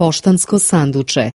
Poštansko sanduče.